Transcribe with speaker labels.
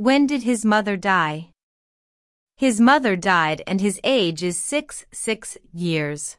Speaker 1: When did his mother die? His mother died and his age is 6 6 years.